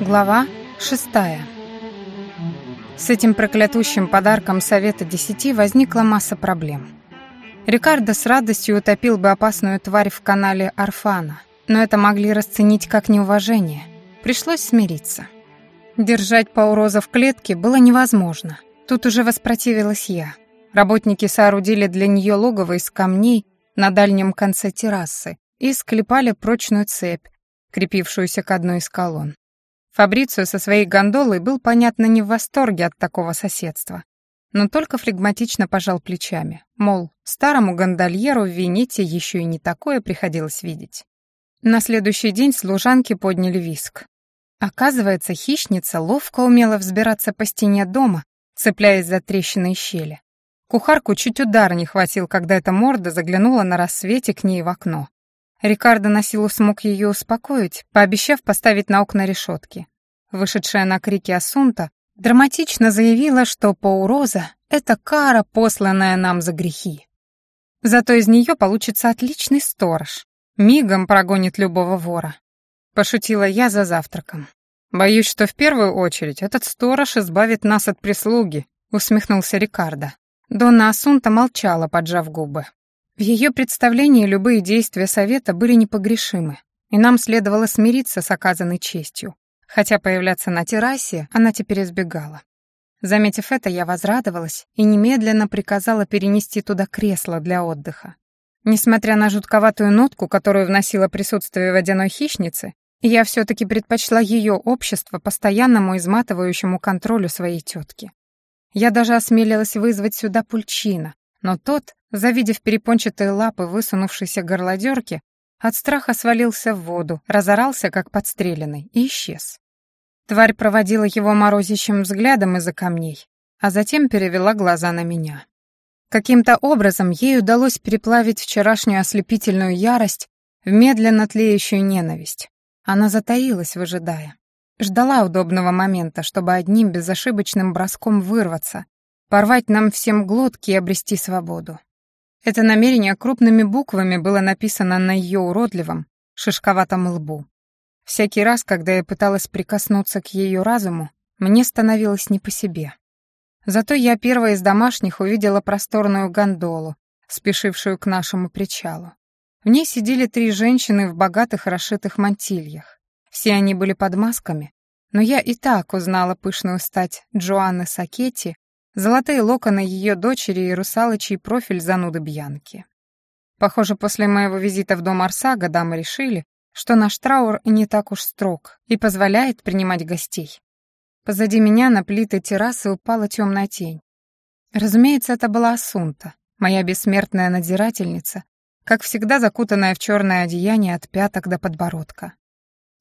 Глава шестая. С этим проклятущим подарком Совета Десяти возникла масса проблем. Рикардо с радостью утопил бы опасную тварь в канале Арфана, но это могли расценить как неуважение. Пришлось смириться. Держать Пауроза в клетке было невозможно. Тут уже воспротивилась я. Работники соорудили для нее логово из камней на дальнем конце террасы и склепали прочную цепь, крепившуюся к одной из колонн. Фабрицио со своей гондолой был, понятно, не в восторге от такого соседства, но только флегматично пожал плечами, мол, старому гондольеру в Венете еще и не такое приходилось видеть. На следующий день служанки подняли виск. Оказывается, хищница ловко умела взбираться по стене дома, цепляясь за трещины и щели. Кухарку чуть удар не хватил, когда эта морда заглянула на рассвете к ней в окно. Рикардо на силу смог ее успокоить, пообещав поставить на окна решетки. Вышедшая на крики Асунта драматично заявила, что Пауроза — это кара, посланная нам за грехи. Зато из нее получится отличный сторож. Мигом прогонит любого вора. Пошутила я за завтраком. «Боюсь, что в первую очередь этот сторож избавит нас от прислуги», — усмехнулся Рикардо. Донна Асунта молчала, поджав губы. В ее представлении любые действия совета были непогрешимы, и нам следовало смириться с оказанной честью, хотя появляться на террасе она теперь избегала. Заметив это, я возрадовалась и немедленно приказала перенести туда кресло для отдыха. Несмотря на жутковатую нотку, которую вносило присутствие водяной хищницы, я все-таки предпочла ее общество постоянному изматывающему контролю своей тетки. Я даже осмелилась вызвать сюда пульчина, но тот, завидев перепончатые лапы высунувшейся горлодерки, от страха свалился в воду, разорался, как подстреленный, и исчез. Тварь проводила его морозящим взглядом из-за камней, а затем перевела глаза на меня. Каким-то образом ей удалось переплавить вчерашнюю ослепительную ярость в медленно тлеющую ненависть. Она затаилась, выжидая. Ждала удобного момента, чтобы одним безошибочным броском вырваться, порвать нам всем глотки и обрести свободу. Это намерение крупными буквами было написано на ее уродливом, шишковатом лбу. Всякий раз, когда я пыталась прикоснуться к ее разуму, мне становилось не по себе. Зато я первая из домашних увидела просторную гондолу, спешившую к нашему причалу. В ней сидели три женщины в богатых расшитых мантильях. Все они были под масками, но я и так узнала пышную стать Джоанны Сакетти золотые локоны ее дочери и русалочий профиль зануды Бьянки. Похоже, после моего визита в дом Арсага дамы решили, что наш траур не так уж строг и позволяет принимать гостей. Позади меня на плиты террасы упала темная тень. Разумеется, это была Асунта, моя бессмертная надзирательница, как всегда закутанная в черное одеяние от пяток до подбородка.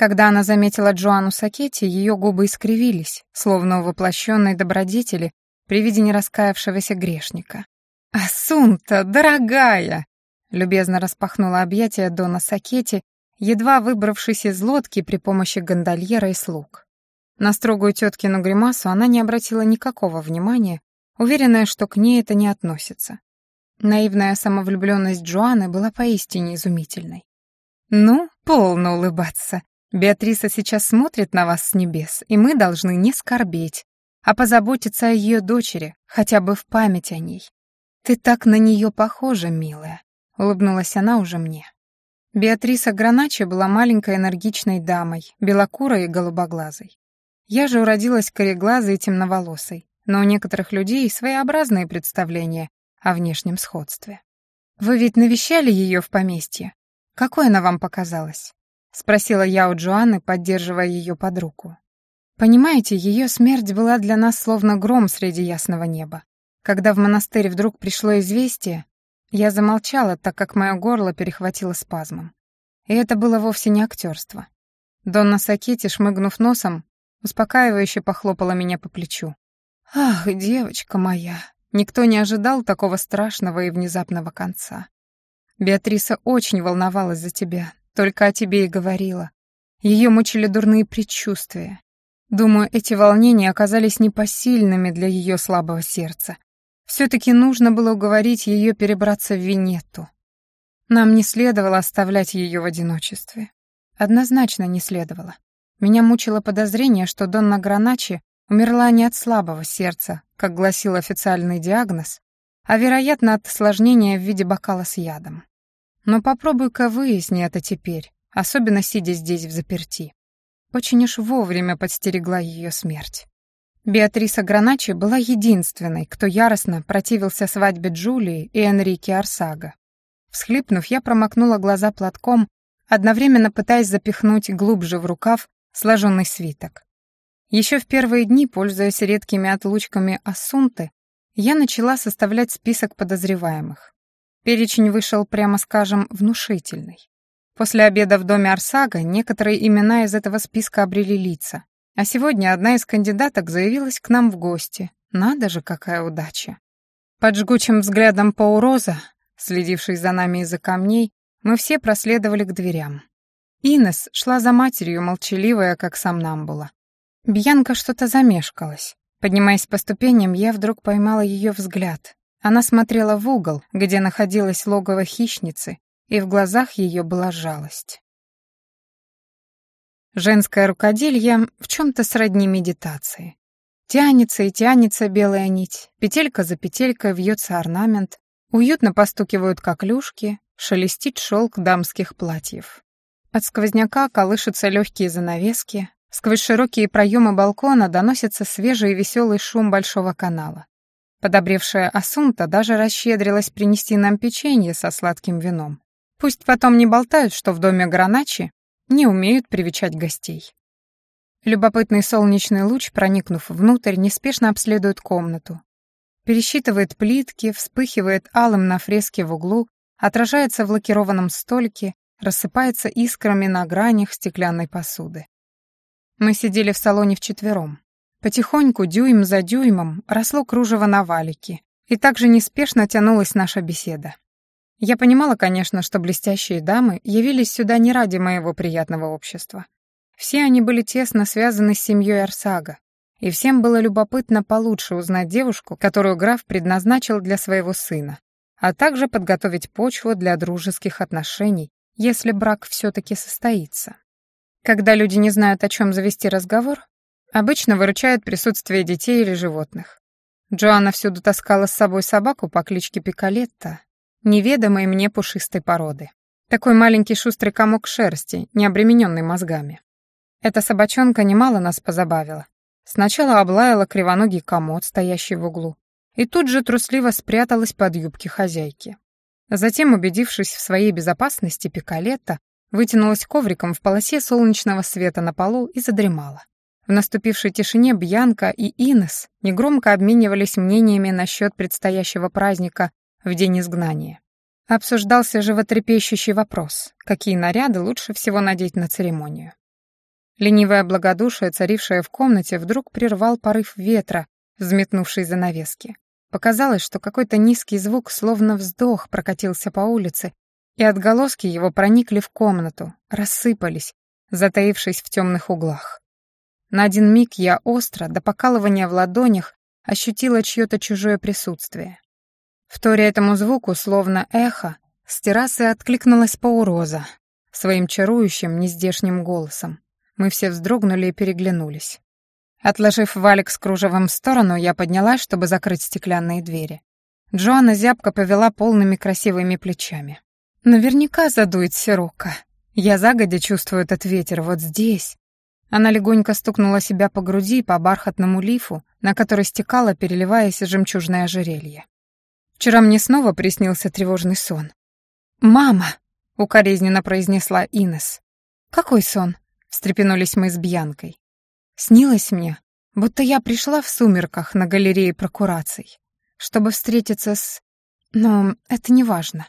Когда она заметила Джоанну Сакетти, ее губы искривились, словно у воплощенной добродетели при виде нераскаявшегося грешника. «Асунта, дорогая!» — любезно распахнула объятия Дона Сакетти, едва выбравшись из лодки при помощи гондольера и слуг. На строгую теткину гримасу она не обратила никакого внимания, уверенная, что к ней это не относится. Наивная самовлюбленность Джоанны была поистине изумительной. «Ну, полно улыбаться. Беатриса сейчас смотрит на вас с небес, и мы должны не скорбеть, а позаботиться о ее дочери, хотя бы в память о ней. «Ты так на нее похожа, милая», — улыбнулась она уже мне. Беатриса Граначи была маленькой энергичной дамой, белокурой и голубоглазой. Я же уродилась кореглазой и темноволосой, но у некоторых людей своеобразные представления о внешнем сходстве. «Вы ведь навещали ее в поместье? Какой она вам показалась?» — спросила я у Джоанны, поддерживая ее под руку. Понимаете, ее смерть была для нас словно гром среди ясного неба. Когда в монастырь вдруг пришло известие, я замолчала, так как мое горло перехватило спазмом. И это было вовсе не актерство. Донна Сакетти, шмыгнув носом, успокаивающе похлопала меня по плечу. «Ах, девочка моя, никто не ожидал такого страшного и внезапного конца. Беатриса очень волновалась за тебя, только о тебе и говорила. Ее мучили дурные предчувствия. Думаю, эти волнения оказались непосильными для ее слабого сердца. Все-таки нужно было уговорить ее перебраться в Венетту. Нам не следовало оставлять ее в одиночестве. Однозначно не следовало. Меня мучило подозрение, что Донна Граначи умерла не от слабого сердца, как гласил официальный диагноз, а, вероятно, от осложнения в виде бокала с ядом. Но попробуй-ка выясни это теперь, особенно сидя здесь в заперти. Очень уж вовремя подстерегла ее смерть. Беатриса Граначи была единственной, кто яростно противился свадьбе Джулии и Энрике Арсага. Всхлипнув, я промокнула глаза платком, одновременно пытаясь запихнуть глубже в рукав сложенный свиток. Еще в первые дни, пользуясь редкими отлучками Ассунты, я начала составлять список подозреваемых. Перечень вышел, прямо скажем, внушительный. После обеда в доме Арсага некоторые имена из этого списка обрели лица, а сегодня одна из кандидаток заявилась к нам в гости. Надо же, какая удача. Под жгучим взглядом Пауроза, следивший за нами из-за камней, мы все проследовали к дверям. Инес шла за матерью, молчаливая, как сам Намбула. Бьянка что-то замешкалась. Поднимаясь по ступеням, я вдруг поймала ее взгляд. Она смотрела в угол, где находилась логово хищницы, и в глазах ее была жалость. Женское рукоделье в чем-то сродни медитации. Тянется и тянется белая нить, петелька за петелькой вьется орнамент, уютно постукивают коклюшки, шелестит шелк дамских платьев. От сквозняка колышутся легкие занавески, сквозь широкие проемы балкона доносится свежий и веселый шум большого канала. Подобревшая Асунта даже расщедрилась принести нам печенье со сладким вином. Пусть потом не болтают, что в доме Граначи не умеют привечать гостей. Любопытный солнечный луч, проникнув внутрь, неспешно обследует комнату. Пересчитывает плитки, вспыхивает алым на фреске в углу, отражается в лакированном столике, рассыпается искрами на гранях стеклянной посуды. Мы сидели в салоне вчетвером. Потихоньку, дюйм за дюймом, росло кружево на валике, и также неспешно тянулась наша беседа. Я понимала, конечно, что блестящие дамы явились сюда не ради моего приятного общества. Все они были тесно связаны с семьей Арсага, и всем было любопытно получше узнать девушку, которую граф предназначил для своего сына, а также подготовить почву для дружеских отношений, если брак все-таки состоится. Когда люди не знают, о чем завести разговор, обычно выручает присутствие детей или животных. Джоанна всюду таскала с собой собаку по кличке Пикалетта, неведомой мне пушистой породы. Такой маленький шустрый комок шерсти, не обремененный мозгами. Эта собачонка немало нас позабавила. Сначала облаяла кривоногий комод, стоящий в углу, и тут же трусливо спряталась под юбки хозяйки. Затем, убедившись в своей безопасности, Пикалетта вытянулась ковриком в полосе солнечного света на полу и задремала. В наступившей тишине Бьянка и Инес негромко обменивались мнениями насчет предстоящего праздника в день изгнания. Обсуждался животрепещущий вопрос, какие наряды лучше всего надеть на церемонию. Ленивое благодушие, царившее в комнате, вдруг прервал порыв ветра, взметнувший занавески. Показалось, что какой-то низкий звук, словно вздох, прокатился по улице, и отголоски его проникли в комнату, рассыпались, затаившись в темных углах. На один миг я остро, до покалывания в ладонях, ощутила чье-то чужое присутствие. Вторя этому звуку, словно эхо, с террасы откликнулась Пауроза своим чарующим, нездешним голосом. Мы все вздрогнули и переглянулись. Отложив валик с кружевом в сторону, я поднялась, чтобы закрыть стеклянные двери. Джоанна зябко повела полными красивыми плечами. «Наверняка задует сирока. Я загодя чувствую этот ветер вот здесь». Она легонько стукнула себя по груди по бархатному лифу, на который стекало, переливаясь жемчужное ожерелье. Вчера мне снова приснился тревожный сон. «Мама!» — укоризненно произнесла Инес. «Какой сон?» — встрепенулись мы с Бьянкой. «Снилось мне, будто я пришла в сумерках на галерее прокураций, чтобы встретиться с... Но это не важно.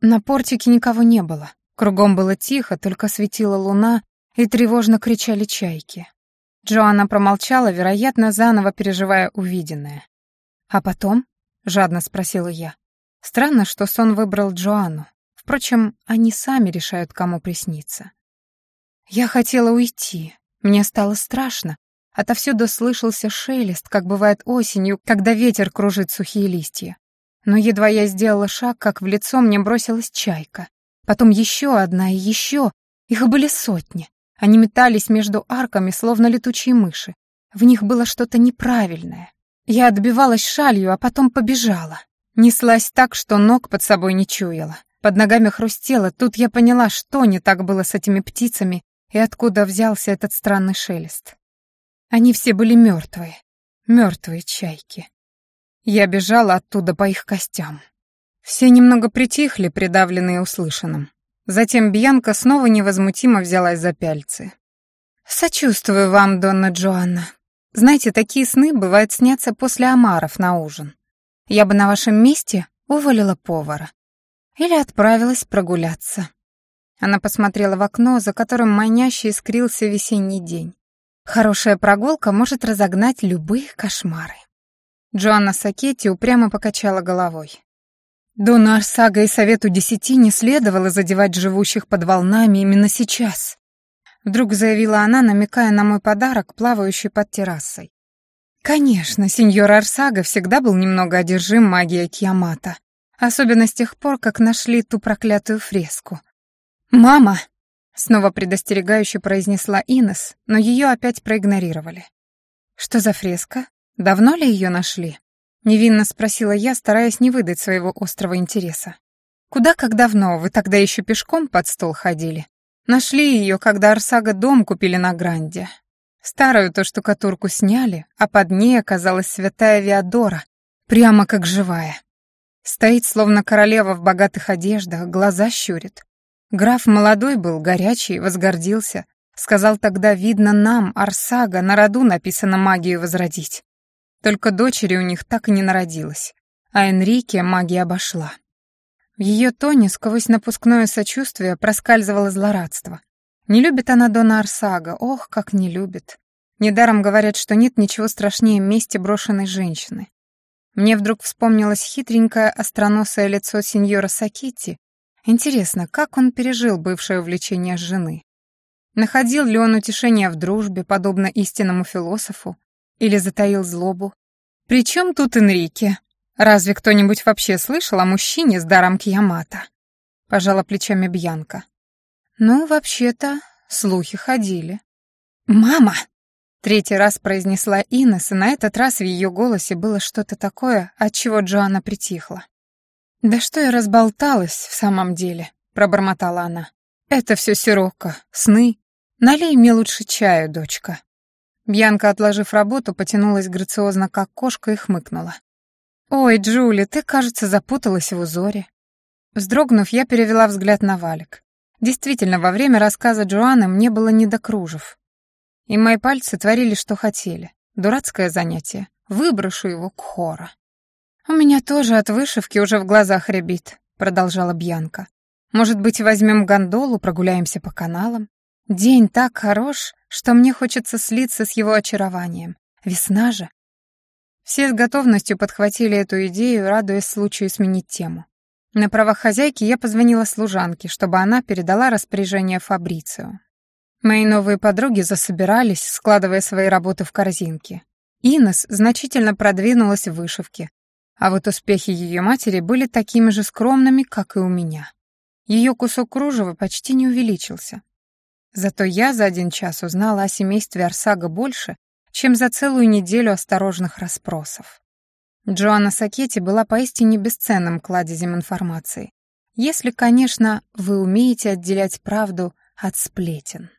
На портике никого не было. Кругом было тихо, только светила луна, и тревожно кричали чайки. Джоанна промолчала, вероятно, заново переживая увиденное. А потом — жадно спросила я. Странно, что сон выбрал Джоанну. Впрочем, они сами решают, кому присниться. Я хотела уйти. Мне стало страшно. Отовсюду слышался шелест, как бывает осенью, когда ветер кружит сухие листья. Но едва я сделала шаг, как в лицо мне бросилась чайка. Потом еще одна и еще. Их были сотни. Они метались между арками, словно летучие мыши. В них было что-то неправильное. Я отбивалась шалью, а потом побежала. Неслась так, что ног под собой не чуяла. Под ногами хрустело, тут я поняла, что не так было с этими птицами и откуда взялся этот странный шелест. Они все были мертвые, мертвые чайки. Я бежала оттуда по их костям. Все немного притихли, придавленные услышанным. Затем Бьянка снова невозмутимо взялась за пяльцы. «Сочувствую вам, Донна Джоанна. Знаете, такие сны бывают снятся после омаров на ужин. Я бы на вашем месте уволила повара. Или отправилась прогуляться». Она посмотрела в окно, за которым маняще искрился весенний день. Хорошая прогулка может разогнать любые кошмары. Джоанна Сакетти упрямо покачала головой. Дону Арсага и Совету Десяти не следовало задевать живущих под волнами именно сейчас. Вдруг заявила она, намекая на мой подарок, плавающий под террасой. Конечно, сеньор Арсага всегда был немного одержим магией Киамата, особенно с тех пор, как нашли ту проклятую фреску. «Мама!» — снова предостерегающе произнесла Инес, но ее опять проигнорировали. «Что за фреска?» «Давно ли ее нашли?» — невинно спросила я, стараясь не выдать своего острого интереса. «Куда как давно? Вы тогда еще пешком под стол ходили? Нашли ее, когда Арсага дом купили на Гранде. Старую то штукатурку сняли, а под ней оказалась святая Виадора, прямо как живая. Стоит, словно королева в богатых одеждах, глаза щурит. Граф молодой был, горячий, возгордился. Сказал тогда, видно нам, Арсага, на роду написано магию возродить. Только дочери у них так и не народилось, а Энрике магия обошла. В ее тоне сквозь напускное сочувствие проскальзывало злорадство. Не любит она Дона Арсага, ох, как не любит. Недаром говорят, что нет ничего страшнее мести брошенной женщины. Мне вдруг вспомнилось хитренькое остроносое лицо сеньора Сакити. Интересно, как он пережил бывшее увлечение жены? Находил ли он утешение в дружбе, подобно истинному философу, или затаил злобу? «При чем тут Энрике? Разве кто-нибудь вообще слышал о мужчине с даром Киямата?» Пожала плечами Бьянка. «Ну, вообще-то, слухи ходили». «Мама!» Третий раз произнесла Инес, и на этот раз в ее голосе было что-то такое, от чего Джоанна притихла. «Да что я разболталась в самом деле?» — пробормотала она. «Это все сирока, сны. Налей мне лучше чаю, дочка». Бьянка, отложив работу, потянулась грациозно, как кошка, и хмыкнула. «Ой, Джули, ты, кажется, запуталась в узоре». Вздрогнув, я перевела взгляд на валик. Действительно, во время рассказа Джоанны мне было не до кружев. И мои пальцы творили, что хотели. Дурацкое занятие. Выброшу его к хора. «У меня тоже от вышивки уже в глазах рябит», — продолжала Бьянка. «Может быть, возьмем гондолу, прогуляемся по каналам? День так хорош, что мне хочется слиться с его очарованием. Весна же. Все с готовностью подхватили эту идею, радуясь случаю сменить тему. На правах хозяйки я позвонила служанке, чтобы она передала распоряжение Фабрицио. Мои новые подруги засобирались, складывая свои работы в корзинки. Инес значительно продвинулась в вышивке, а вот успехи ее матери были такими же скромными, как и у меня. Ее кусок кружева почти не увеличился, Зато я за один час узнала о семействе Арсага больше, чем за целую неделю осторожных расспросов. Джоанна Сакетти была поистине бесценным кладезем информации. Если, конечно, вы умеете отделять правду от сплетен.